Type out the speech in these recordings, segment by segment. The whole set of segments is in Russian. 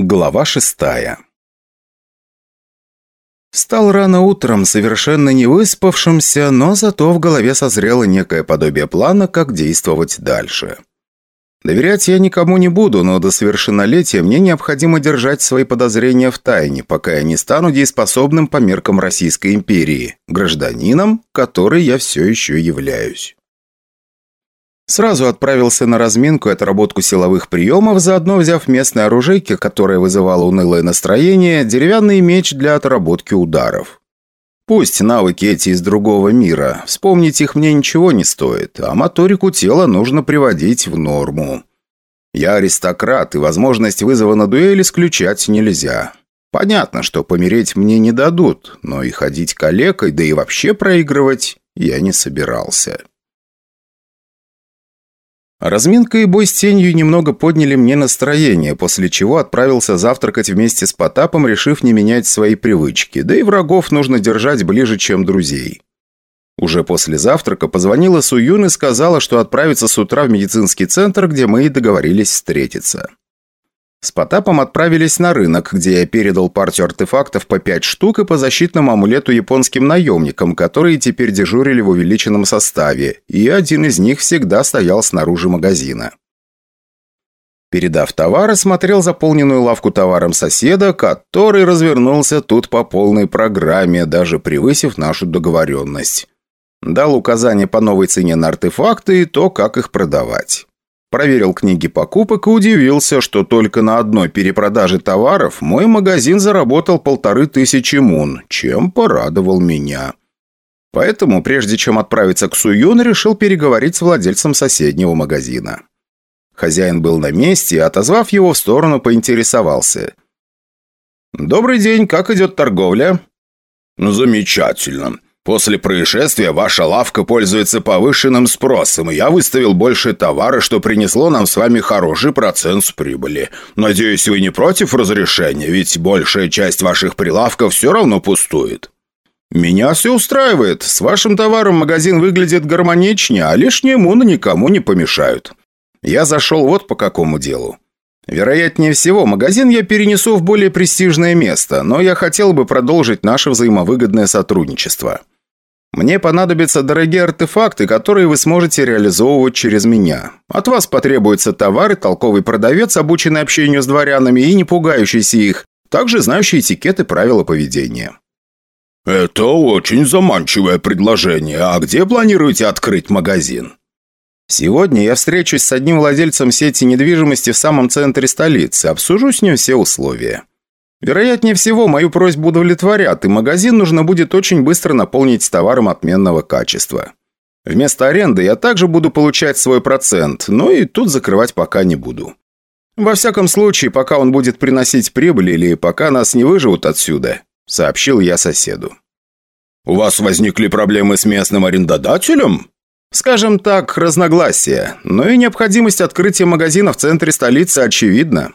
Глава шестая Стал рано утром, совершенно не выспавшимся, но зато в голове созрело некое подобие плана, как действовать дальше. Доверять я никому не буду, но до совершеннолетия мне необходимо держать свои подозрения в тайне, пока я не стану дееспособным по меркам Российской империи, гражданином, который я все еще являюсь. Сразу отправился на разминку и отработку силовых приемов, заодно взяв местное оружейки, которое вызывало унылое настроение, деревянный меч для отработки ударов. Пусть навыки эти из другого мира, вспомнить их мне ничего не стоит, а моторику тела нужно приводить в норму. Я аристократ, и возможность вызова на дуэль исключать нельзя. Понятно, что помереть мне не дадут, но и ходить калекой, да и вообще проигрывать я не собирался. Разминка и бой с тенью немного подняли мне настроение, после чего отправился завтракать вместе с Потапом, решив не менять свои привычки, да и врагов нужно держать ближе, чем друзей. Уже после завтрака позвонила Суюн и сказала, что отправится с утра в медицинский центр, где мы и договорились встретиться. С Потапом отправились на рынок, где я передал партию артефактов по пять штук и по защитному амулету японским наемникам, которые теперь дежурили в увеличенном составе, и один из них всегда стоял снаружи магазина. Передав товар, смотрел заполненную лавку товаром соседа, который развернулся тут по полной программе, даже превысив нашу договоренность. Дал указания по новой цене на артефакты и то, как их продавать. Проверил книги покупок и удивился, что только на одной перепродаже товаров мой магазин заработал полторы тысячи мун, чем порадовал меня. Поэтому, прежде чем отправиться к Суюн, решил переговорить с владельцем соседнего магазина. Хозяин был на месте отозвав его в сторону, поинтересовался. «Добрый день, как идет торговля?» «Ну, замечательно. После происшествия ваша лавка пользуется повышенным спросом, и я выставил больше товара, что принесло нам с вами хороший процент с прибыли. Надеюсь, вы не против разрешения, ведь большая часть ваших прилавков все равно пустует». «Меня все устраивает. С вашим товаром магазин выглядит гармоничнее, а лишние муны никому не помешают. Я зашел вот по какому делу. Вероятнее всего, магазин я перенесу в более престижное место, но я хотел бы продолжить наше взаимовыгодное сотрудничество». Мне понадобятся дорогие артефакты, которые вы сможете реализовывать через меня. От вас потребуется товар и толковый продавец, обученный общению с дворянами и не пугающийся их, также знающий этикет и правила поведения». «Это очень заманчивое предложение. А где планируете открыть магазин?» «Сегодня я встречусь с одним владельцем сети недвижимости в самом центре столицы, обсужу с ним все условия». Вероятнее всего, мою просьбу удовлетворят, и магазин нужно будет очень быстро наполнить товаром отменного качества. Вместо аренды я также буду получать свой процент, но и тут закрывать пока не буду. Во всяком случае, пока он будет приносить прибыль или пока нас не выживут отсюда, сообщил я соседу. «У вас возникли проблемы с местным арендодателем?» «Скажем так, разногласия, но и необходимость открытия магазина в центре столицы очевидна.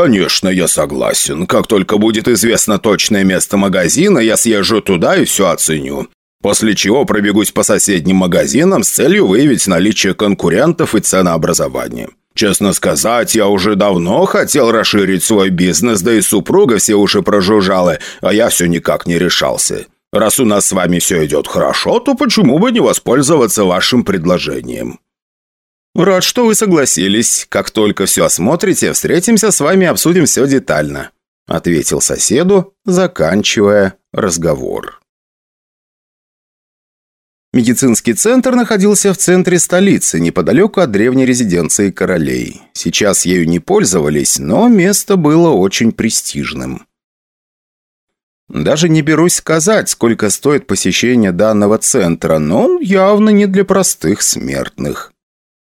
«Конечно, я согласен. Как только будет известно точное место магазина, я съезжу туда и все оценю. После чего пробегусь по соседним магазинам с целью выявить наличие конкурентов и ценообразование. Честно сказать, я уже давно хотел расширить свой бизнес, да и супруга все уши прожужжала, а я все никак не решался. Раз у нас с вами все идет хорошо, то почему бы не воспользоваться вашим предложением?» «Рад, что вы согласились. Как только все осмотрите, встретимся с вами и обсудим все детально», ответил соседу, заканчивая разговор. Медицинский центр находился в центре столицы, неподалеку от древней резиденции королей. Сейчас ею не пользовались, но место было очень престижным. Даже не берусь сказать, сколько стоит посещение данного центра, но он явно не для простых смертных.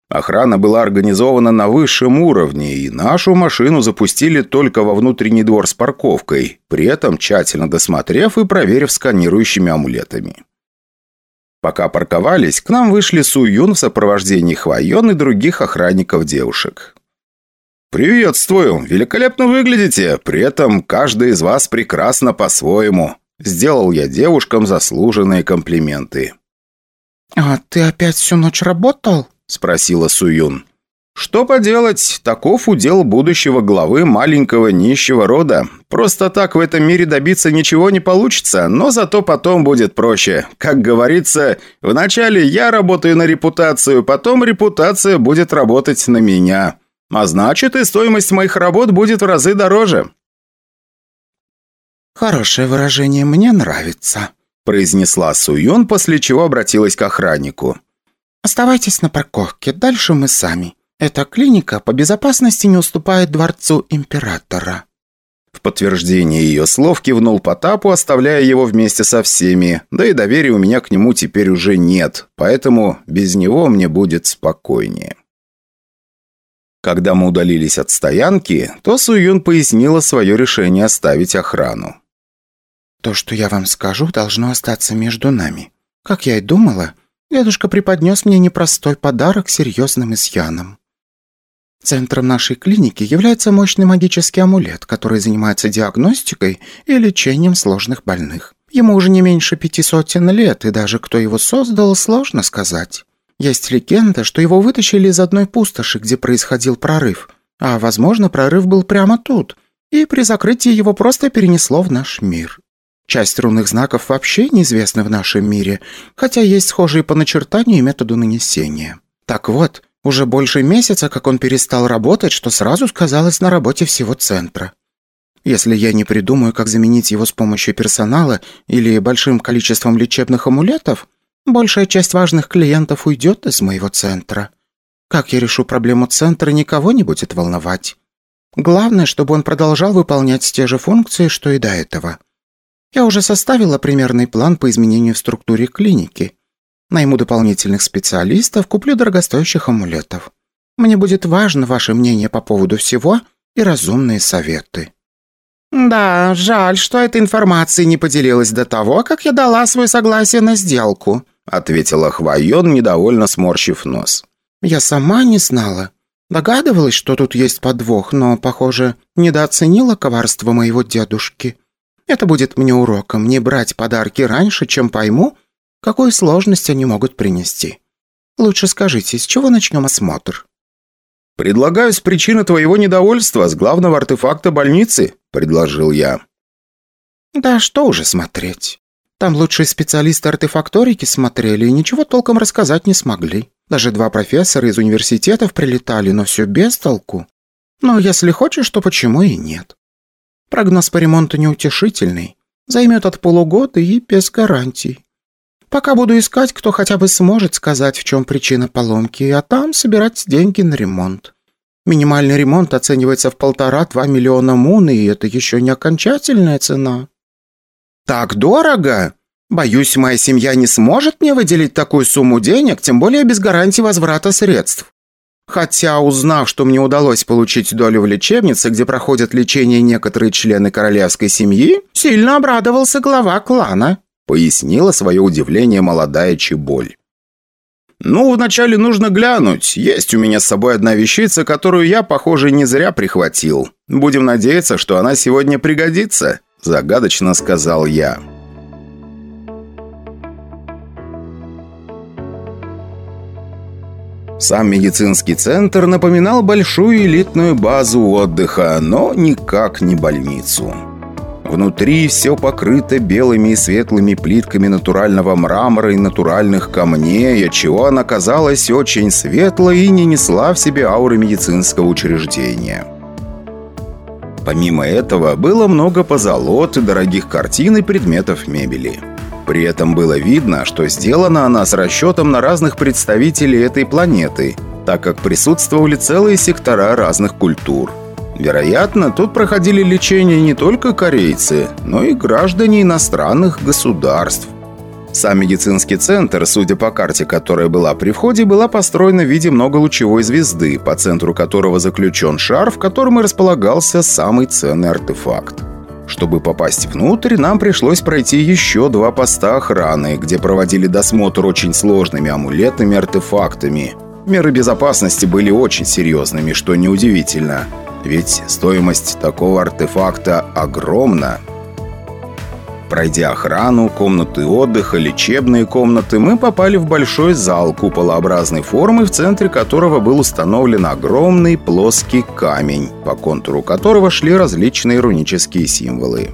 Охрана была организована на высшем уровне, и нашу машину запустили только во внутренний двор с парковкой, при этом тщательно досмотрев и проверив сканирующими амулетами. Пока парковались, к нам вышли Су Юн в сопровождении Хвайон и других охранников девушек. «Приветствую! Великолепно выглядите! При этом каждый из вас прекрасно по-своему!» Сделал я девушкам заслуженные комплименты. «А ты опять всю ночь работал?» – спросила Суюн. Что поделать, таков удел будущего главы маленького нищего рода. Просто так в этом мире добиться ничего не получится, но зато потом будет проще. Как говорится, вначале я работаю на репутацию, потом репутация будет работать на меня. А значит, и стоимость моих работ будет в разы дороже. «Хорошее выражение, мне нравится», – произнесла Суюн, после чего обратилась к охраннику. «Оставайтесь на парковке, дальше мы сами. Эта клиника по безопасности не уступает дворцу императора». В подтверждение ее слов кивнул Потапу, оставляя его вместе со всеми, да и доверия у меня к нему теперь уже нет, поэтому без него мне будет спокойнее. Когда мы удалились от стоянки, то Суюн пояснила свое решение оставить охрану. «То, что я вам скажу, должно остаться между нами. Как я и думала, дедушка преподнес мне непростой подарок серьезным изъяном. Центром нашей клиники является мощный магический амулет, который занимается диагностикой и лечением сложных больных. Ему уже не меньше пяти сотен лет, и даже кто его создал, сложно сказать. Есть легенда, что его вытащили из одной пустоши, где происходил прорыв. А, возможно, прорыв был прямо тут, и при закрытии его просто перенесло в наш мир. Часть рунных знаков вообще неизвестна в нашем мире, хотя есть схожие по начертанию и методу нанесения. Так вот, уже больше месяца, как он перестал работать, что сразу сказалось на работе всего центра. Если я не придумаю, как заменить его с помощью персонала или большим количеством лечебных амулетов, большая часть важных клиентов уйдет из моего центра. Как я решу проблему центра, никого не будет волновать. Главное, чтобы он продолжал выполнять те же функции, что и до этого. Я уже составила примерный план по изменению в структуре клиники. Найму дополнительных специалистов, куплю дорогостоящих амулетов. Мне будет важно ваше мнение по поводу всего и разумные советы». «Да, жаль, что эта информация не поделилась до того, как я дала свое согласие на сделку», ответила Хвайон, недовольно сморщив нос. «Я сама не знала. Догадывалась, что тут есть подвох, но, похоже, недооценила коварство моего дедушки. Это будет мне уроком не брать подарки раньше, чем пойму, какую сложность они могут принести. Лучше скажите, с чего начнем осмотр?» «Предлагаю с причины твоего недовольства с главного артефакта больницы», – предложил я. «Да что уже смотреть. Там лучшие специалисты артефакторики смотрели и ничего толком рассказать не смогли. Даже два профессора из университетов прилетали, но все без толку. Но если хочешь, то почему и нет? Прогноз по ремонту неутешительный. Займет от полугода и без гарантий. Пока буду искать, кто хотя бы сможет сказать, в чем причина поломки, а там собирать деньги на ремонт. Минимальный ремонт оценивается в полтора-два миллиона мун, и это еще не окончательная цена. Так дорого? Боюсь, моя семья не сможет мне выделить такую сумму денег, тем более без гарантии возврата средств. Хотя, узнав, что мне удалось получить долю в лечебнице, где проходят лечение некоторые члены королевской семьи, сильно обрадовался глава клана», пояснила свое удивление молодая Чеболь. «Ну, вначале нужно глянуть. Есть у меня с собой одна вещица, которую я, похоже, не зря прихватил. Будем надеяться, что она сегодня пригодится», – загадочно сказал я. Сам медицинский центр напоминал большую элитную базу отдыха, но никак не больницу. Внутри все покрыто белыми и светлыми плитками натурального мрамора и натуральных камней, отчего она казалась очень светлой и не несла в себе ауры медицинского учреждения. Помимо этого, было много позолот, дорогих картин и предметов мебели. При этом было видно, что сделана она с расчетом на разных представителей этой планеты, так как присутствовали целые сектора разных культур. Вероятно, тут проходили лечение не только корейцы, но и граждане иностранных государств. Сам медицинский центр, судя по карте, которая была при входе, была построена в виде многолучевой звезды, по центру которого заключен шар, в котором и располагался самый ценный артефакт. Чтобы попасть внутрь, нам пришлось пройти еще два поста охраны, где проводили досмотр очень сложными амулетами и артефактами. Меры безопасности были очень серьезными, что неудивительно. Ведь стоимость такого артефакта огромна. Пройдя охрану, комнаты отдыха, лечебные комнаты, мы попали в большой зал куполообразной формы, в центре которого был установлен огромный плоский камень, по контуру которого шли различные рунические символы.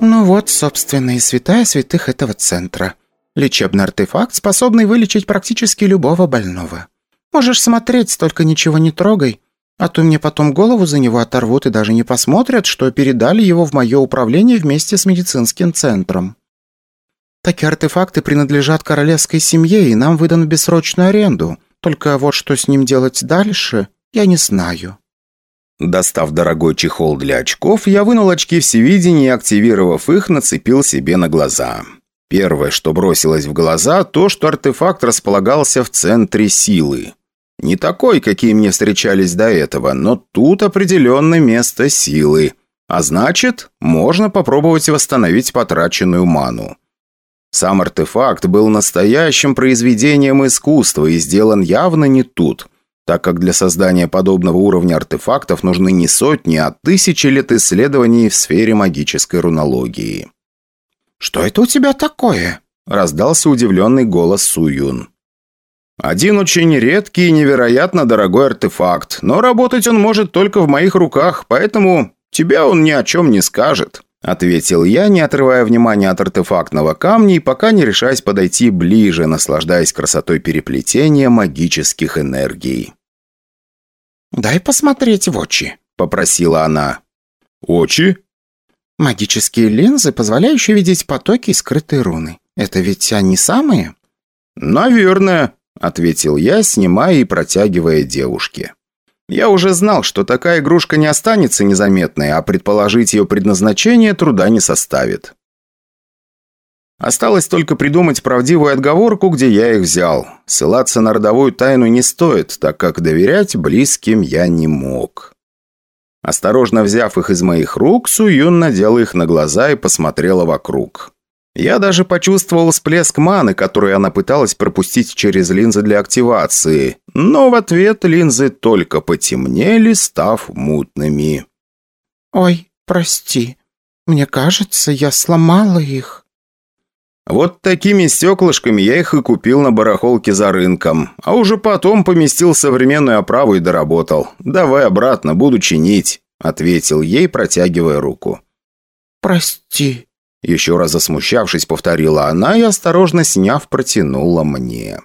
Ну вот, собственно, и святая святых этого центра. Лечебный артефакт, способный вылечить практически любого больного. Можешь смотреть, только ничего не трогай, а то мне потом голову за него оторвут и даже не посмотрят, что передали его в мое управление вместе с медицинским центром. Такие артефакты принадлежат королевской семье, и нам выдан бессрочную аренду. Только вот что с ним делать дальше, я не знаю». Достав дорогой чехол для очков, я вынул очки всевидения и, активировав их, нацепил себе на глаза. Первое, что бросилось в глаза, то, что артефакт располагался в центре силы. Не такой, какие мне встречались до этого, но тут определенное место силы. А значит, можно попробовать восстановить потраченную ману. Сам артефакт был настоящим произведением искусства и сделан явно не тут, так как для создания подобного уровня артефактов нужны не сотни, а тысячи лет исследований в сфере магической рунологии. «Что это у тебя такое?» – раздался удивленный голос Суюн. Один очень редкий и невероятно дорогой артефакт, но работать он может только в моих руках, поэтому тебя он ни о чем не скажет», — ответил я, не отрывая внимания от артефактного камня и пока не решаясь подойти ближе, наслаждаясь красотой переплетения магических энергий. «Дай посмотреть в очи», — попросила она. «Очи?» «Магические линзы, позволяющие видеть потоки и скрытые руны. Это ведь они самые?» «Наверное», – ответил я, снимая и протягивая девушке. Я уже знал, что такая игрушка не останется незаметной, а предположить ее предназначение труда не составит. Осталось только придумать правдивую отговорку, где я их взял. Ссылаться на родовую тайну не стоит, так как доверять близким я не мог. Осторожно взяв их из моих рук, Суюн надела их на глаза и посмотрела вокруг. Я даже почувствовал всплеск маны, которую она пыталась пропустить через линзы для активации, но в ответ линзы только потемнели, став мутными. «Ой, прости. Мне кажется, я сломала их». Вот такими стеклышками я их и купил на барахолке за рынком, а уже потом поместил современную оправу и доработал. «Давай обратно, буду чинить», — ответил ей, протягивая руку. «Прости», еще раз засмущавшись, повторила она и, осторожно сняв, протянула мне.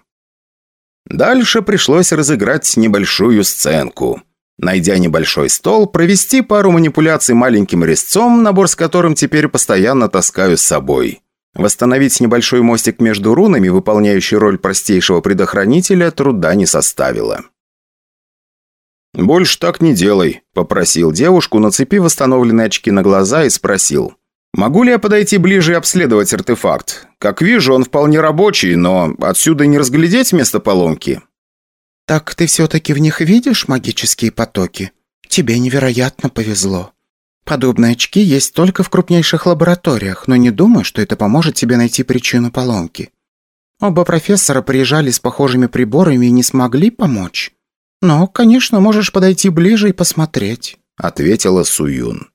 Дальше пришлось разыграть небольшую сценку. Найдя небольшой стол, провести пару манипуляций маленьким резцом, набор с которым теперь постоянно таскаю с собой. Восстановить небольшой мостик между рунами, выполняющий роль простейшего предохранителя, труда не составило. «Больше так не делай», – попросил девушку, нацепив восстановленные очки на глаза и спросил. Могу ли я подойти ближе и обследовать артефакт? Как вижу, он вполне рабочий, но отсюда не разглядеть место поломки. Так ты все-таки в них видишь магические потоки? Тебе невероятно повезло. Подобные очки есть только в крупнейших лабораториях, но не думаю, что это поможет тебе найти причину поломки. Оба профессора приезжали с похожими приборами и не смогли помочь. Но, конечно, можешь подойти ближе и посмотреть», — ответила Суюн.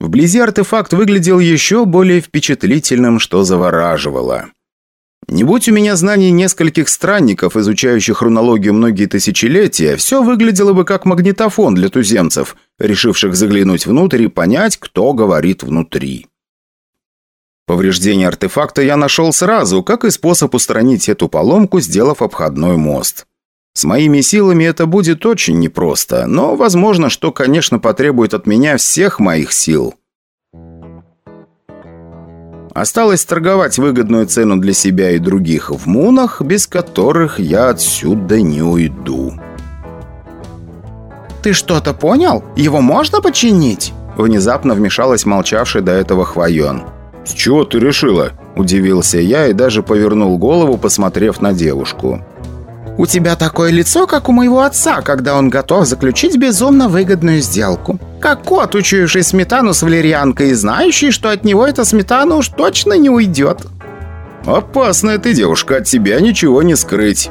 Вблизи артефакт выглядел еще более впечатлительным, что завораживало. Не будь у меня знаний нескольких странников, изучающих рунологию многие тысячелетия, все выглядело бы как магнитофон для туземцев, решивших заглянуть внутрь и понять, кто говорит внутри. Повреждение артефакта я нашел сразу, как и способ устранить эту поломку, сделав обходной мост. С моими силами это будет очень непросто, но возможно, что, конечно, потребует от меня всех моих сил. Осталось торговать выгодную цену для себя и других в мунах, без которых я отсюда не уйду. «Ты что-то понял? Его можно починить?» Внезапно вмешалась молчавший до этого Хвоен. «С чего ты решила?» – удивился я и даже повернул голову, посмотрев на девушку. У тебя такое лицо, как у моего отца, когда он готов заключить безумно выгодную сделку. Как кот, учуявший сметану с валерьянкой и знающий, что от него эта сметана уж точно не уйдет». «Опасная ты девушка, от тебя ничего не скрыть».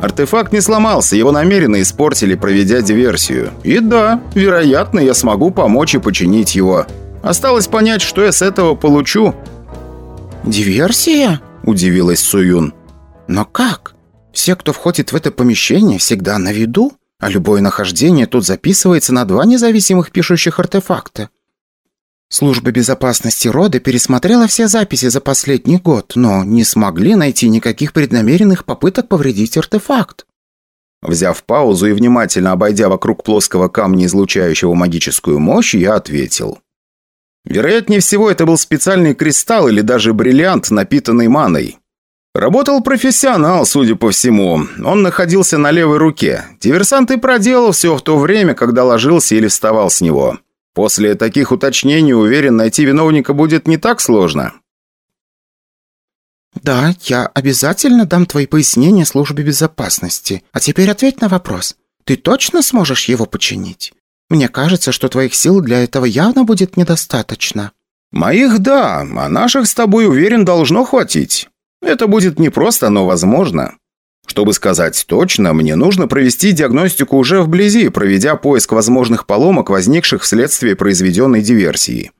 Артефакт не сломался, его намеренно испортили, проведя диверсию. И да, вероятно, я смогу помочь и починить его. Осталось понять, что я с этого получу». «Диверсия?» – удивилась Суюн. «Но как? Все, кто входит в это помещение, всегда на виду, а любое нахождение тут записывается на два независимых пишущих артефакта. Служба безопасности рода пересмотрела все записи за последний год, но не смогли найти никаких преднамеренных попыток повредить артефакт. Взяв паузу и внимательно обойдя вокруг плоского камня, излучающего магическую мощь, я ответил. Вероятнее всего, это был специальный кристалл или даже бриллиант, напитанный маной. Работал профессионал, судя по всему. Он находился на левой руке. Диверсант и проделал все в то время, когда ложился или вставал с него. После таких уточнений, уверен, найти виновника будет не так сложно. «Да, я обязательно дам твои пояснения службе безопасности. А теперь ответь на вопрос. Ты точно сможешь его починить? Мне кажется, что твоих сил для этого явно будет недостаточно». «Моих – да, а наших с тобой, уверен, должно хватить. Это будет непросто, но возможно. Чтобы сказать точно, мне нужно провести диагностику уже вблизи, проведя поиск возможных поломок, возникших вследствие произведенной диверсии.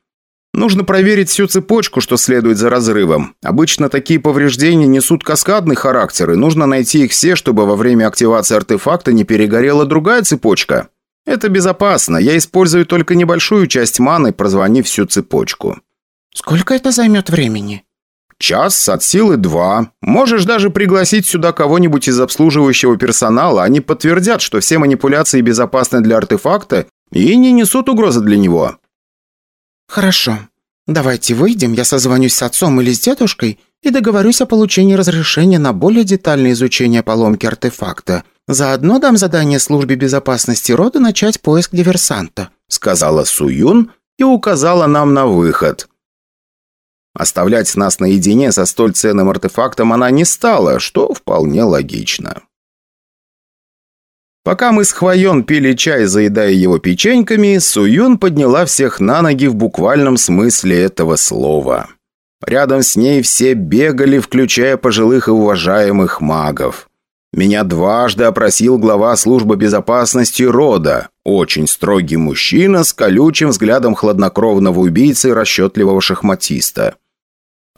Нужно проверить всю цепочку, что следует за разрывом. Обычно такие повреждения несут каскадный характер, и нужно найти их все, чтобы во время активации артефакта не перегорела другая цепочка. Это безопасно, я использую только небольшую часть маны, прозвонив всю цепочку. «Сколько это займет времени?» Час, от силы два. Можешь даже пригласить сюда кого-нибудь из обслуживающего персонала. Они подтвердят, что все манипуляции безопасны для артефакта и не несут угрозы для него. Хорошо. Давайте выйдем, я созвонюсь с отцом или с дедушкой и договорюсь о получении разрешения на более детальное изучение поломки артефакта. Заодно дам задание службе безопасности рода начать поиск диверсанта», сказала Суюн и указала нам на выход. Оставлять нас наедине со столь ценным артефактом она не стала, что вполне логично. Пока мы с Хвоен пили чай, заедая его печеньками, Суюн подняла всех на ноги в буквальном смысле этого слова. Рядом с ней все бегали, включая пожилых и уважаемых магов. Меня дважды опросил глава службы безопасности рода, очень строгий мужчина с колючим взглядом хладнокровного убийцы и расчетливого шахматиста.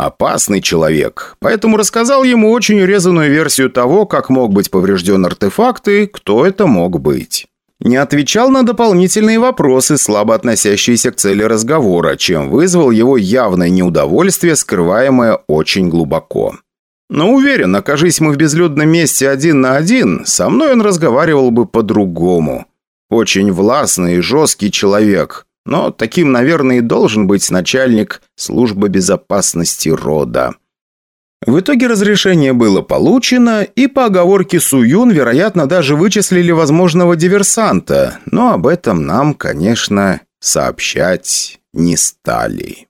Опасный человек, поэтому рассказал ему очень урезанную версию того, как мог быть поврежден артефакт и кто это мог быть. Не отвечал на дополнительные вопросы, слабо относящиеся к цели разговора, чем вызвал его явное неудовольствие, скрываемое очень глубоко. Но уверен, окажись мы в безлюдном месте один на один, со мной он разговаривал бы по-другому. Очень властный и жесткий человек, но таким, наверное, и должен быть начальник службы безопасности рода. В итоге разрешение было получено, и по оговорке Суюн, вероятно, даже вычислили возможного диверсанта, но об этом нам, конечно, сообщать не стали.